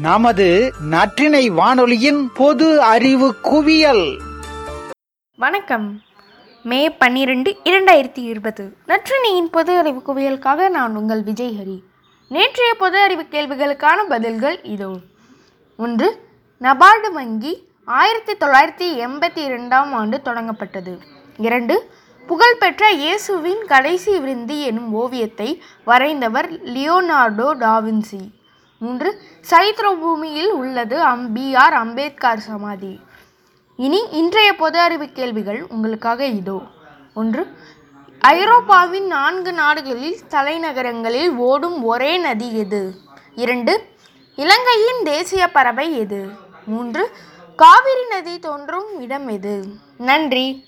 நமது நற்றினை வானொலியின் பொது அறிவு குவியல். வணக்கம். மே பன்னிரெண்டு இரண்டாயிரத்தி இருபது. நற்றினையின் பொது அறிவு குவியலுக்காக நான் உங்கள் விஜய் ஹரி. நேற்றைய பொது அறிவு கேள்விகளுக்கான பதில்கள் இதோ. ஒன்று நபார்டு வங்கி ஆயிரத்தி தொள்ளாயிரத்தி எண்பத்தி இரண்டாம் ஆண்டு தொடங்கப்பட்டது. இரண்டு புகழ்பெற்ற இயேசுவின் கடைசி விருந்து எனும் ஓவியத்தை வரைந்தவர் லியோனார்டோ டாவின்சி மூன்று சரித்திர பூமியில் உள்ளது அம் பி ஆர் அம்பேத்கர் சமாதி. இனி இன்றைய பொது அறிவு கேள்விகள் உங்களுக்காக இதோ. ஒன்று ஐரோப்பாவின் நான்கு நாடுகளில் தலைநகரங்களில் ஓடும் ஒரே நதி எது? இரண்டு இலங்கையின் தேசிய பறவை எது? மூன்று காவிரி நதி தோன்றும் இடம் எது? நன்றி.